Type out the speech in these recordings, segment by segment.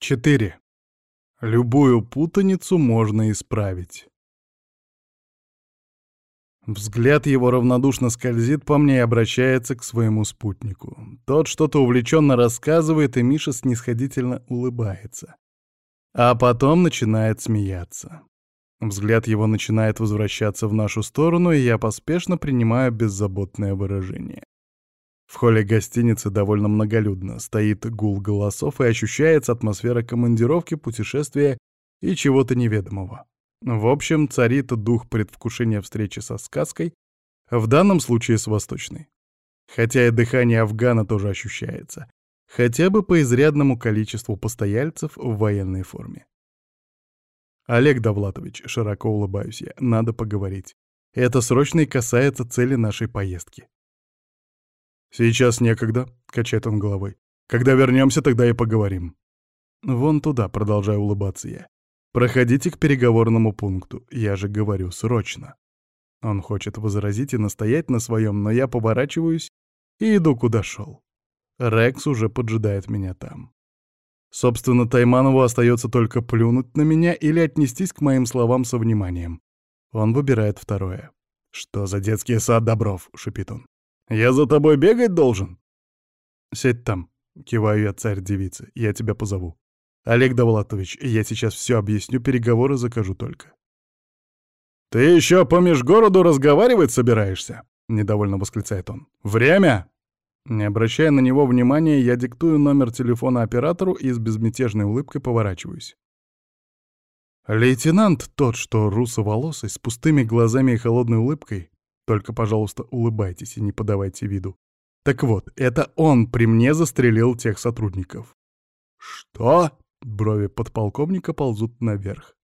4. Любую путаницу можно исправить. Взгляд его равнодушно скользит по мне и обращается к своему спутнику. Тот что-то увлеченно рассказывает, и Миша снисходительно улыбается. А потом начинает смеяться. Взгляд его начинает возвращаться в нашу сторону, и я поспешно принимаю беззаботное выражение. В холле гостиницы довольно многолюдно, стоит гул голосов и ощущается атмосфера командировки, путешествия и чего-то неведомого. В общем, царит дух предвкушения встречи со сказкой, в данном случае с Восточной. Хотя и дыхание Афгана тоже ощущается, хотя бы по изрядному количеству постояльцев в военной форме. Олег Довлатович, широко улыбаюсь я, надо поговорить. Это срочно и касается цели нашей поездки. «Сейчас некогда», — качает он головой. «Когда вернемся, тогда и поговорим». «Вон туда», — продолжаю улыбаться я. «Проходите к переговорному пункту. Я же говорю, срочно». Он хочет возразить и настоять на своем, но я поворачиваюсь и иду куда шел. Рекс уже поджидает меня там. Собственно, Тайманову остается только плюнуть на меня или отнестись к моим словам со вниманием. Он выбирает второе. «Что за детский сад Добров?» — шипит он. Я за тобой бегать должен?» «Сядь там», — киваю я царь-девица, — «я тебя позову». «Олег Довлатович, я сейчас все объясню, переговоры закажу только». «Ты еще по межгороду разговаривать собираешься?» — недовольно восклицает он. «Время!» Не обращая на него внимания, я диктую номер телефона оператору и с безмятежной улыбкой поворачиваюсь. Лейтенант тот, что русоволосый, с пустыми глазами и холодной улыбкой, только, пожалуйста, улыбайтесь и не подавайте виду. Так вот, это он при мне застрелил тех сотрудников. Что? Брови подполковника ползут наверх.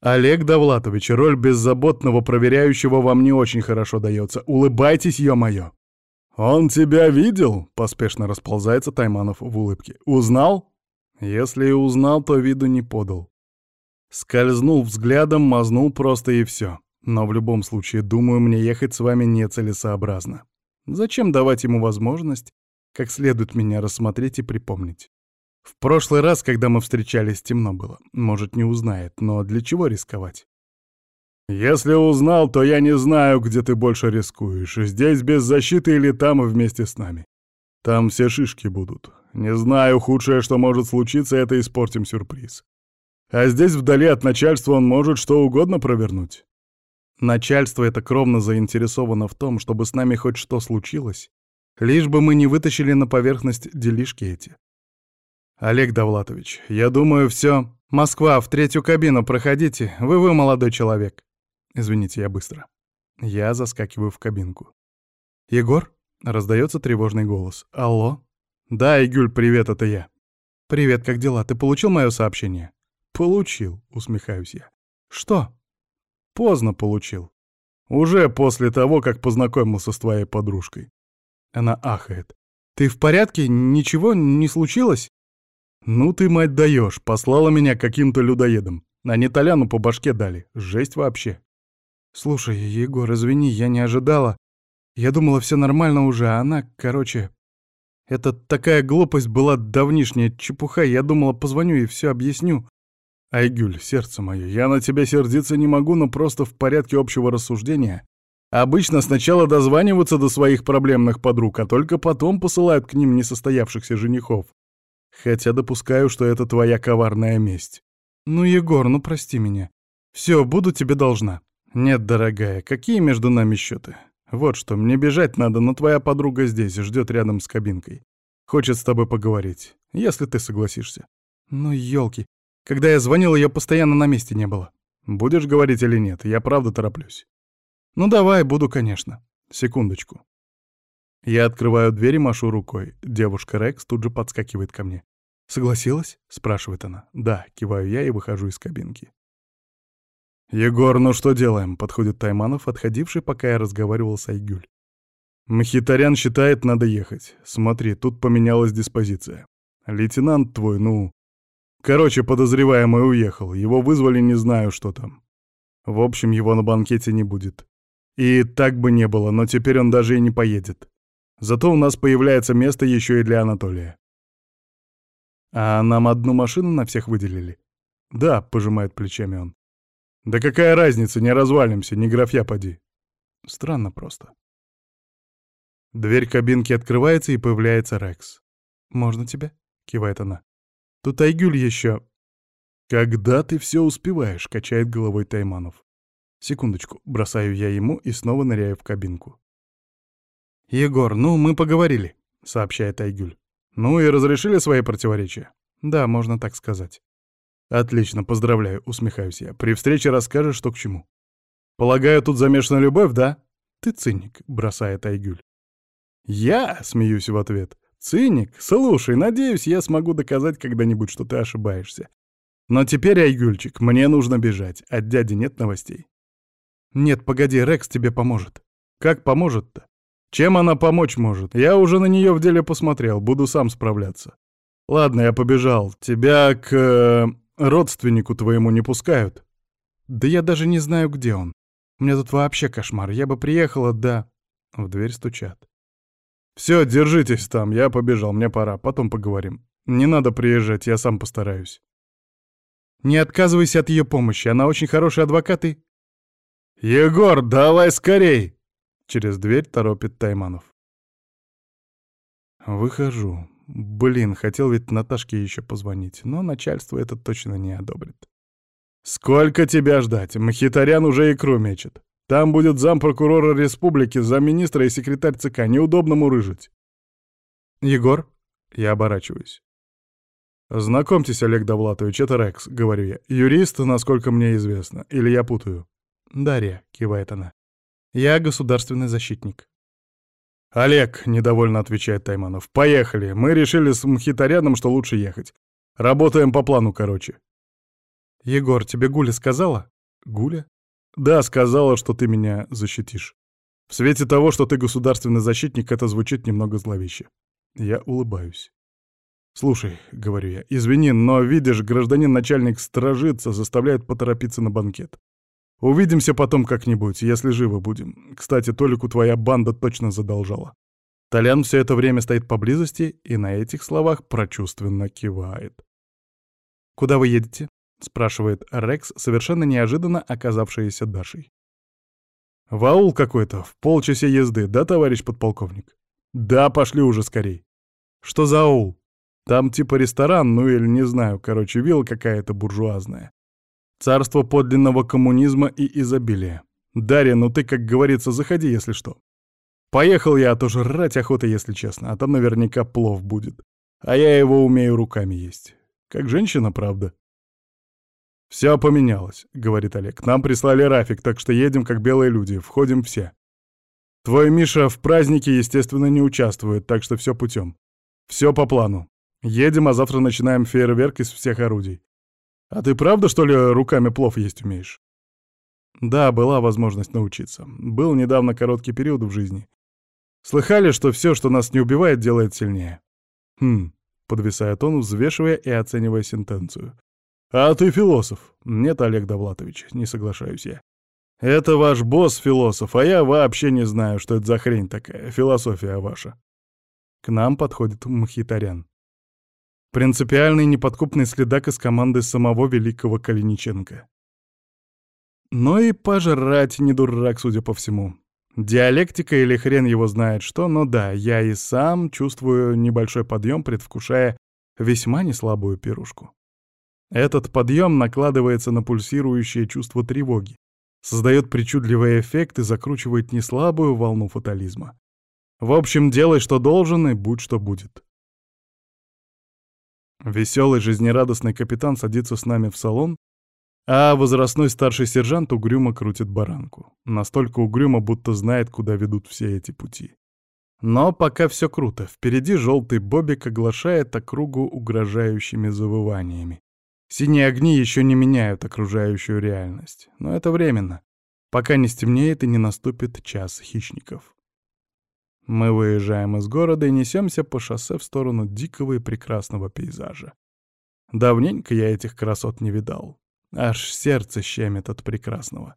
Олег Довлатович, роль беззаботного проверяющего вам не очень хорошо дается. Улыбайтесь, ё-моё. «Он тебя видел?» — поспешно расползается Тайманов в улыбке. «Узнал?» Если и узнал, то виду не подал. Скользнул взглядом, мазнул просто и все. Но в любом случае, думаю, мне ехать с вами нецелесообразно. Зачем давать ему возможность как следует меня рассмотреть и припомнить? В прошлый раз, когда мы встречались, темно было. Может, не узнает, но для чего рисковать? «Если узнал, то я не знаю, где ты больше рискуешь. Здесь без защиты или там вместе с нами. Там все шишки будут. Не знаю, худшее, что может случиться, это испортим сюрприз. А здесь вдали от начальства он может что угодно провернуть. Начальство это кровно заинтересовано в том, чтобы с нами хоть что случилось, лишь бы мы не вытащили на поверхность делишки эти. Олег Довлатович, я думаю, все. Москва, в третью кабину проходите, вы-вы молодой человек. Извините, я быстро. Я заскакиваю в кабинку. Егор? Раздается тревожный голос. Алло? Да, Игюль, привет, это я. Привет, как дела? Ты получил мое сообщение? Получил, усмехаюсь я. Что? Поздно получил. Уже после того, как познакомился с твоей подружкой. Она ахает. Ты в порядке? Ничего не случилось? Ну ты, мать, даешь, послала меня каким-то людоедом. Они Толяну по башке дали. Жесть вообще. Слушай, Егор, извини, я не ожидала. Я думала, все нормально уже, а она, короче... Это такая глупость была давнишняя чепуха, я думала, позвоню и все объясню. Айгюль, сердце мое, я на тебя сердиться не могу, но просто в порядке общего рассуждения. Обычно сначала дозваниваются до своих проблемных подруг, а только потом посылают к ним несостоявшихся женихов. Хотя допускаю, что это твоя коварная месть. Ну, Егор, ну прости меня. Все, буду тебе должна. Нет, дорогая, какие между нами счеты? Вот что, мне бежать надо, но твоя подруга здесь, ждет рядом с кабинкой. Хочет с тобой поговорить, если ты согласишься. Ну, елки, когда я звонил, ее постоянно на месте не было. Будешь говорить или нет? Я правда тороплюсь. Ну давай, буду, конечно. Секундочку. Я открываю дверь и машу рукой. Девушка Рекс тут же подскакивает ко мне. «Согласилась?» — спрашивает она. «Да», — киваю я и выхожу из кабинки. «Егор, ну что делаем?» — подходит Тайманов, отходивший, пока я разговаривал с Айгюль. «Мхитарян считает, надо ехать. Смотри, тут поменялась диспозиция. Лейтенант твой, ну, Короче, подозреваемый уехал. Его вызвали, не знаю, что там. В общем, его на банкете не будет. И так бы не было, но теперь он даже и не поедет. Зато у нас появляется место еще и для Анатолия. А нам одну машину на всех выделили? Да, пожимает плечами он. Да какая разница, не развалимся, не графья поди. Странно просто. Дверь кабинки открывается, и появляется Рекс. «Можно тебя?» — кивает она. «Тут Айгюль еще...» «Когда ты все успеваешь?» — качает головой Тайманов. Секундочку, бросаю я ему и снова ныряю в кабинку. «Егор, ну, мы поговорили», — сообщает Айгюль. «Ну и разрешили свои противоречия?» «Да, можно так сказать». «Отлично, поздравляю», — усмехаюсь я. «При встрече расскажешь, что к чему». «Полагаю, тут замешана любовь, да?» «Ты циник», — бросает Айгюль. «Я?» — смеюсь в ответ. «Циник? Слушай, надеюсь, я смогу доказать когда-нибудь, что ты ошибаешься. Но теперь, Айгюльчик, мне нужно бежать. От дяди нет новостей». «Нет, погоди, Рекс тебе поможет». «Как поможет-то? Чем она помочь может? Я уже на нее в деле посмотрел, буду сам справляться. Ладно, я побежал. Тебя к... Э, родственнику твоему не пускают?» «Да я даже не знаю, где он. У меня тут вообще кошмар. Я бы приехала, да...» В дверь стучат. «Все, держитесь там, я побежал, мне пора, потом поговорим. Не надо приезжать, я сам постараюсь». «Не отказывайся от ее помощи, она очень хороший адвокат и...» «Егор, давай скорей!» Через дверь торопит Тайманов. Выхожу. Блин, хотел ведь Наташке еще позвонить, но начальство это точно не одобрит. «Сколько тебя ждать? Махитарян уже икру мечет. Там будет зампрокурора республики, замминистра и секретарь ЦК. Неудобно мурыжить». «Егор?» Я оборачиваюсь. «Знакомьтесь, Олег Довлатович, это Рекс», — говорю я. «Юрист, насколько мне известно. Или я путаю?» «Дарья», — кивает она. «Я государственный защитник». «Олег», — недовольно отвечает Тайманов, — «поехали. Мы решили с Мхитаряном, что лучше ехать. Работаем по плану, короче». «Егор, тебе Гуля сказала?» «Гуля?» «Да, сказала, что ты меня защитишь. В свете того, что ты государственный защитник, это звучит немного зловеще». Я улыбаюсь. «Слушай», — говорю я, — «извини, но, видишь, гражданин начальник стражится, заставляет поторопиться на банкет. Увидимся потом как-нибудь, если живы будем. Кстати, Толику твоя банда точно задолжала». Толян все это время стоит поблизости и на этих словах прочувственно кивает. «Куда вы едете?» — спрашивает Рекс, совершенно неожиданно оказавшаяся Дашей. «В аул какой-то, в полчаса езды, да, товарищ подполковник?» «Да, пошли уже скорей». «Что за аул?» «Там типа ресторан, ну или не знаю, короче, вилла какая-то буржуазная. Царство подлинного коммунизма и изобилия. Дарья, ну ты, как говорится, заходи, если что. Поехал я, а то жрать охота, если честно, а там наверняка плов будет. А я его умею руками есть. Как женщина, правда?» «Все поменялось», — говорит Олег. «Нам прислали Рафик, так что едем как белые люди, входим все. Твой Миша в празднике, естественно, не участвует, так что все путем. Все по плану. Едем, а завтра начинаем фейерверк из всех орудий. А ты правда, что ли, руками плов есть умеешь?» «Да, была возможность научиться. Был недавно короткий период в жизни. Слыхали, что все, что нас не убивает, делает сильнее?» «Хм», — подвисает он, взвешивая и оценивая сентенцию. «А ты философ?» «Нет, Олег Довлатович, не соглашаюсь я. Это ваш босс философ, а я вообще не знаю, что это за хрень такая, философия ваша». К нам подходит Мхитарян. Принципиальный неподкупный следак из команды самого великого Калиниченко. Но и пожрать не дурак, судя по всему. Диалектика или хрен его знает что, но да, я и сам чувствую небольшой подъем, предвкушая весьма неслабую пирушку. Этот подъем накладывается на пульсирующее чувство тревоги, создает причудливый эффект и закручивает неслабую волну фатализма. В общем, делай, что должен, и будь, что будет. Веселый, жизнерадостный капитан садится с нами в салон, а возрастной старший сержант угрюмо крутит баранку. Настолько угрюмо, будто знает, куда ведут все эти пути. Но пока все круто. Впереди желтый бобик оглашает округу угрожающими завываниями. Синие огни еще не меняют окружающую реальность. Но это временно, пока не стемнеет и не наступит час хищников. Мы выезжаем из города и несемся по шоссе в сторону дикого и прекрасного пейзажа. Давненько я этих красот не видал. Аж сердце щемит от прекрасного.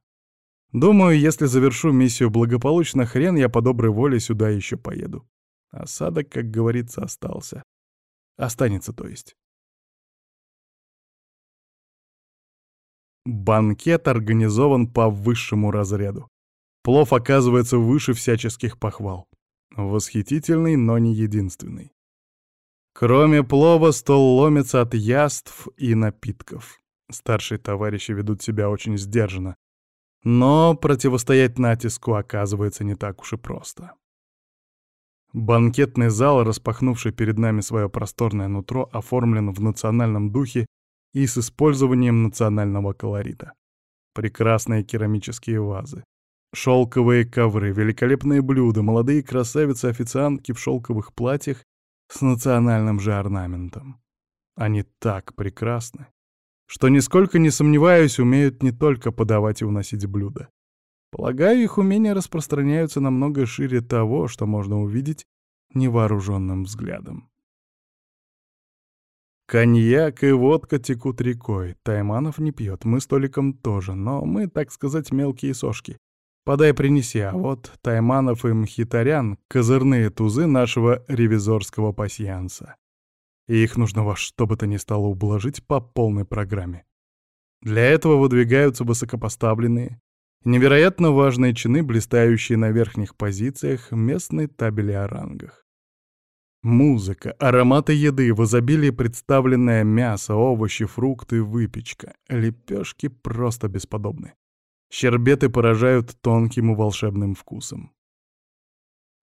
Думаю, если завершу миссию благополучно, хрен я по доброй воле сюда еще поеду. Осадок, как говорится, остался. Останется, то есть. Банкет организован по высшему разряду. Плов оказывается выше всяческих похвал. Восхитительный, но не единственный. Кроме плова, стол ломится от яств и напитков. Старшие товарищи ведут себя очень сдержанно. Но противостоять натиску оказывается не так уж и просто. Банкетный зал, распахнувший перед нами свое просторное нутро, оформлен в национальном духе и с использованием национального колорита. Прекрасные керамические вазы, шелковые ковры, великолепные блюда, молодые красавицы-официантки в шелковых платьях с национальным же орнаментом. Они так прекрасны, что, нисколько не сомневаюсь, умеют не только подавать и уносить блюда. Полагаю, их умения распространяются намного шире того, что можно увидеть невооруженным взглядом. Коньяк и водка текут рекой. Тайманов не пьет, мы с Толиком тоже, но мы, так сказать, мелкие сошки. Подай, принеси, а вот Тайманов и Мхитарян — козырные тузы нашего ревизорского пасьянса. И их нужно во что бы то ни стало ублажить по полной программе. Для этого выдвигаются высокопоставленные, невероятно важные чины, блистающие на верхних позициях местной табели о рангах. Музыка, ароматы еды, в изобилии представленное мясо, овощи, фрукты, выпечка. Лепешки просто бесподобны. Щербеты поражают тонким и волшебным вкусом.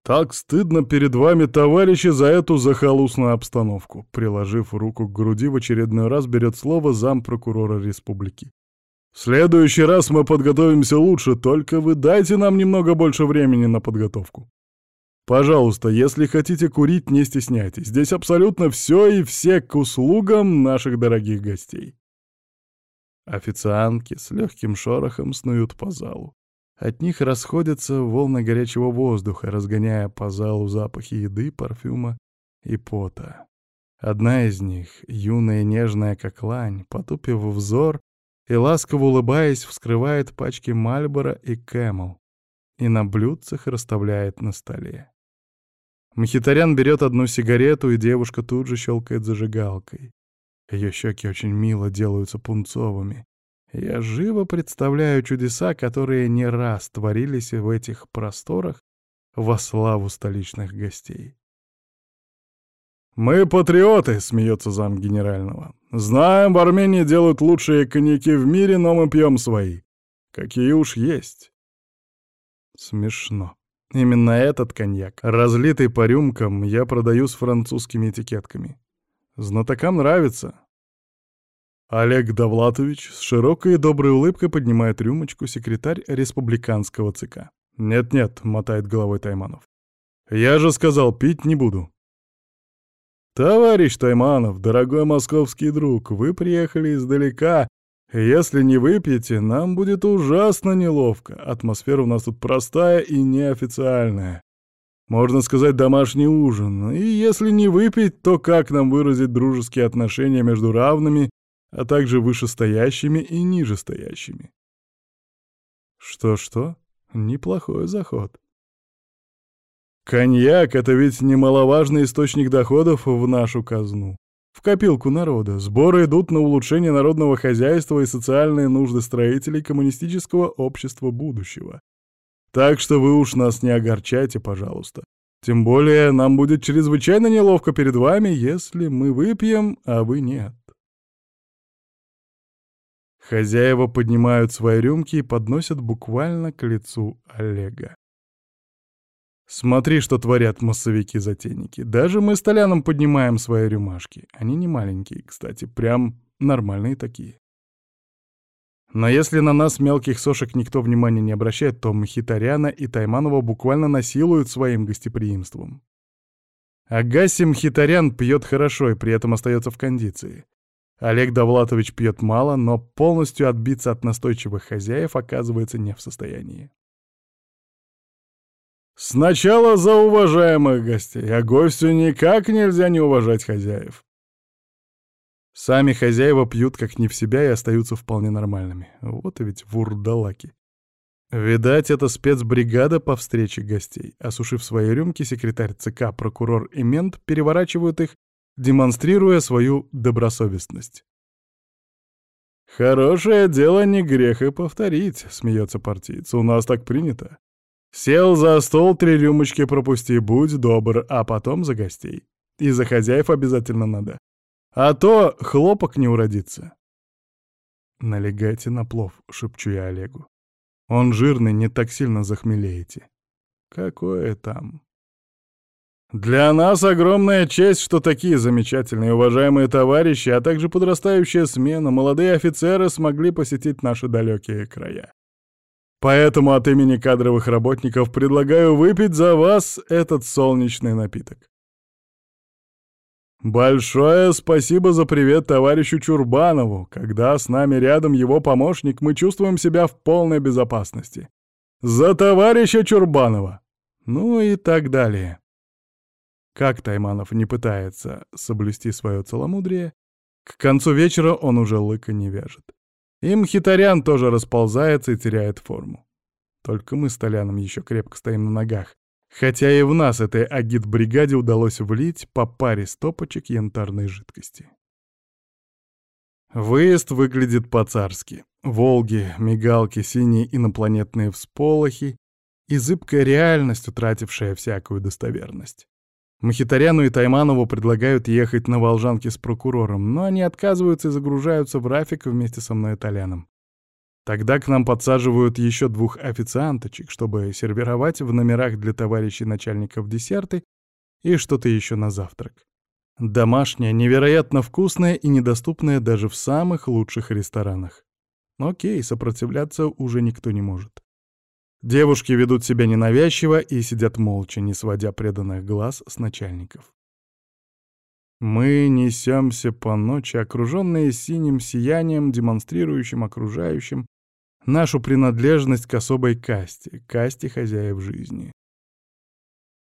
«Так стыдно перед вами, товарищи, за эту захолустную обстановку», приложив руку к груди, в очередной раз берет слово зампрокурора республики. «В следующий раз мы подготовимся лучше, только вы дайте нам немного больше времени на подготовку». Пожалуйста, если хотите курить, не стесняйтесь. Здесь абсолютно все и все к услугам наших дорогих гостей. Официантки с легким шорохом снуют по залу. От них расходятся волны горячего воздуха, разгоняя по залу запахи еды, парфюма и пота. Одна из них, юная и нежная как лань, потупив взор и ласково улыбаясь, вскрывает пачки Мальбора и Camel и на блюдцах расставляет на столе. Мхитарян берет одну сигарету, и девушка тут же щелкает зажигалкой. Ее щеки очень мило делаются пунцовыми. Я живо представляю чудеса, которые не раз творились в этих просторах во славу столичных гостей. «Мы патриоты», — смеется зам генерального. «Знаем, в Армении делают лучшие коньяки в мире, но мы пьем свои. Какие уж есть». Смешно. Именно этот коньяк, разлитый по рюмкам, я продаю с французскими этикетками. Знатокам нравится. Олег Довлатович с широкой и доброй улыбкой поднимает рюмочку секретарь республиканского ЦК. «Нет-нет», — мотает головой Тайманов. «Я же сказал, пить не буду». «Товарищ Тайманов, дорогой московский друг, вы приехали издалека если не выпьете, нам будет ужасно неловко. Атмосфера у нас тут простая и неофициальная. Можно сказать, домашний ужин. И если не выпить, то как нам выразить дружеские отношения между равными, а также вышестоящими и нижестоящими? Что-что? Неплохой заход. Коньяк — это ведь немаловажный источник доходов в нашу казну в копилку народа. Сборы идут на улучшение народного хозяйства и социальные нужды строителей коммунистического общества будущего. Так что вы уж нас не огорчайте, пожалуйста. Тем более нам будет чрезвычайно неловко перед вами, если мы выпьем, а вы нет. Хозяева поднимают свои рюмки и подносят буквально к лицу Олега. Смотри, что творят массовики-затейники. Даже мы с Толяном поднимаем свои рюмашки. Они не маленькие, кстати, прям нормальные такие. Но если на нас, мелких сошек, никто внимания не обращает, то Мхитаряна и Тайманова буквально насилуют своим гостеприимством. Агаси Мхитарян пьет хорошо и при этом остается в кондиции. Олег Довлатович пьет мало, но полностью отбиться от настойчивых хозяев оказывается не в состоянии. Сначала за уважаемых гостей, а гостю никак нельзя не уважать хозяев. Сами хозяева пьют как не в себя и остаются вполне нормальными. Вот ведь вурдалаки. Видать, это спецбригада по встрече гостей. Осушив свои рюмки, секретарь ЦК, прокурор и мент переворачивают их, демонстрируя свою добросовестность. «Хорошее дело не грех и повторить», — смеется партиец. «У нас так принято. Сел за стол, три рюмочки пропусти, будь добр, а потом за гостей. И за хозяев обязательно надо. А то хлопок не уродится». «Налегайте на плов», — шепчу я Олегу. «Он жирный, не так сильно захмелеете». «Какое там?» Для нас огромная честь, что такие замечательные уважаемые товарищи, а также подрастающая смена, молодые офицеры смогли посетить наши далекие края. Поэтому от имени кадровых работников предлагаю выпить за вас этот солнечный напиток. Большое спасибо за привет товарищу Чурбанову. Когда с нами рядом его помощник, мы чувствуем себя в полной безопасности. За товарища Чурбанова! Ну и так далее. Как Тайманов не пытается соблюсти свое целомудрие, к концу вечера он уже лыка не вяжет. Им хитарян тоже расползается и теряет форму. Только мы с Толяном еще крепко стоим на ногах, хотя и в нас этой агит-бригаде удалось влить по паре стопочек янтарной жидкости. Выезд выглядит по-царски. Волги, мигалки, синие инопланетные всполохи и зыбкая реальность, утратившая всякую достоверность. Махитаряну и Тайманову предлагают ехать на Волжанке с прокурором, но они отказываются и загружаются в Рафик вместе со мной и Толяном. Тогда к нам подсаживают еще двух официанточек, чтобы сервировать в номерах для товарищей начальников десерты и что-то еще на завтрак. Домашнее, невероятно вкусное и недоступное даже в самых лучших ресторанах. Окей, сопротивляться уже никто не может. Девушки ведут себя ненавязчиво и сидят молча, не сводя преданных глаз с начальников. Мы несемся по ночи, окруженные синим сиянием, демонстрирующим окружающим нашу принадлежность к особой касте, касте хозяев жизни.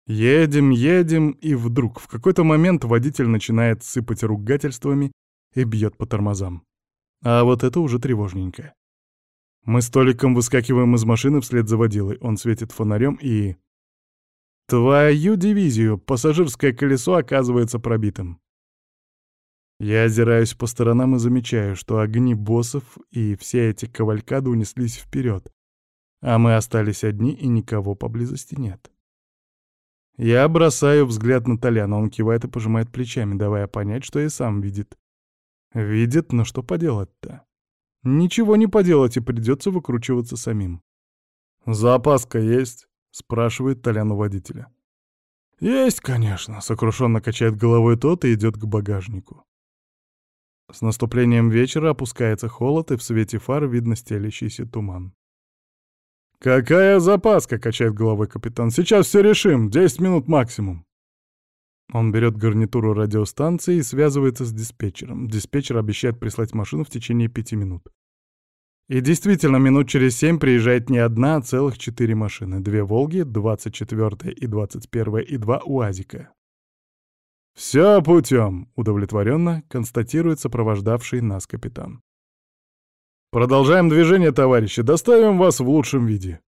Едем, едем, и вдруг в какой-то момент водитель начинает сыпать ругательствами и бьет по тормозам. А вот это уже тревожненько. Мы с Толиком выскакиваем из машины вслед за водилой. Он светит фонарем и... Твою дивизию! Пассажирское колесо оказывается пробитым. Я озираюсь по сторонам и замечаю, что огни боссов и все эти кавалькады унеслись вперед, а мы остались одни и никого поблизости нет. Я бросаю взгляд на Толяна, он кивает и пожимает плечами, давая понять, что и сам видит. Видит, но что поделать-то? Ничего не поделать, и придется выкручиваться самим. «Запаска есть?» — спрашивает Толян у водителя. «Есть, конечно», — сокрушенно качает головой тот и идет к багажнику. С наступлением вечера опускается холод, и в свете фар видно стелящийся туман. «Какая запаска?» — качает головой капитан. «Сейчас все решим. Десять минут максимум». Он берет гарнитуру радиостанции и связывается с диспетчером. Диспетчер обещает прислать машину в течение пяти минут. И действительно, минут через семь приезжает не одна, а целых четыре машины. Две «Волги», 24-я и 21-я и два «УАЗика». «Все путем», — удовлетворенно констатирует сопровождавший нас капитан. «Продолжаем движение, товарищи. Доставим вас в лучшем виде».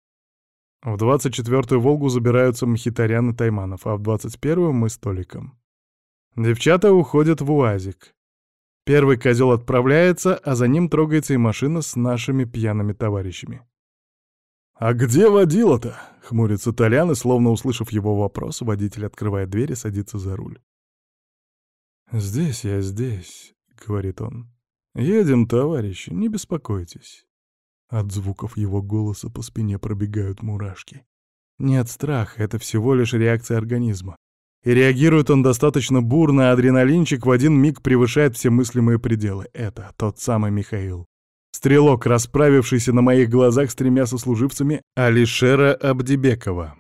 В 24-ю «Волгу» забираются Мхитарян и Тайманов, а в 21-ю мы с Толиком. Девчата уходят в УАЗик. Первый козел отправляется, а за ним трогается и машина с нашими пьяными товарищами. «А где водила-то?» — хмурится Толян, и, словно услышав его вопрос, водитель открывает дверь и садится за руль. «Здесь я, здесь», — говорит он. «Едем, товарищи, не беспокойтесь». От звуков его голоса по спине пробегают мурашки. Нет страха, это всего лишь реакция организма. И реагирует он достаточно бурно, а адреналинчик в один миг превышает все мыслимые пределы. Это тот самый Михаил. Стрелок, расправившийся на моих глазах с тремя сослуживцами Алишера Абдибекова.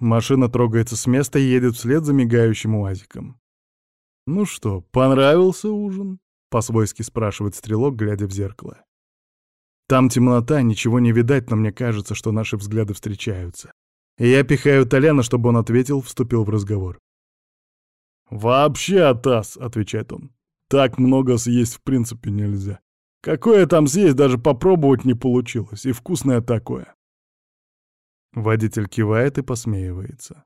Машина трогается с места и едет вслед за мигающим уазиком. «Ну что, понравился ужин?» — по-свойски спрашивает стрелок, глядя в зеркало. Там темнота, ничего не видать, но мне кажется, что наши взгляды встречаются. И я пихаю Толяна, чтобы он ответил, вступил в разговор. «Вообще, Атас», — отвечает он, — «так много съесть в принципе нельзя. Какое там съесть, даже попробовать не получилось, и вкусное такое». Водитель кивает и посмеивается.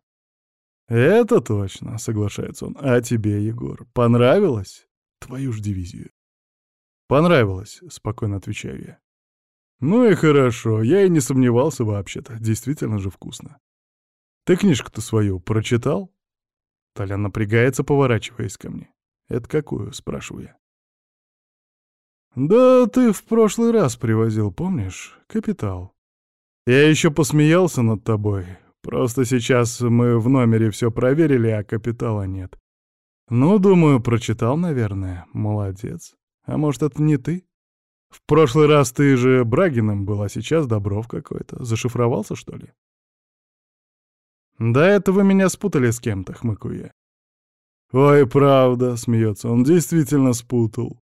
«Это точно», — соглашается он. «А тебе, Егор, понравилось? Твою ж дивизию». «Понравилось», — спокойно отвечаю я. «Ну и хорошо, я и не сомневался вообще-то, действительно же вкусно. Ты книжку-то свою прочитал?» Толян напрягается, поворачиваясь ко мне. «Это какую?» — спрашиваю я. «Да ты в прошлый раз привозил, помнишь? Капитал. Я еще посмеялся над тобой. Просто сейчас мы в номере все проверили, а капитала нет. Ну, думаю, прочитал, наверное. Молодец. А может, это не ты? В прошлый раз ты же Брагиным был, а сейчас Добров какой-то. Зашифровался, что ли? Да это вы меня спутали с кем-то, хмыкаю я. Ой, правда, смеется, он действительно спутал.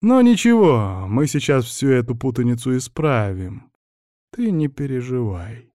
Но ничего, мы сейчас всю эту путаницу исправим. Ты не переживай.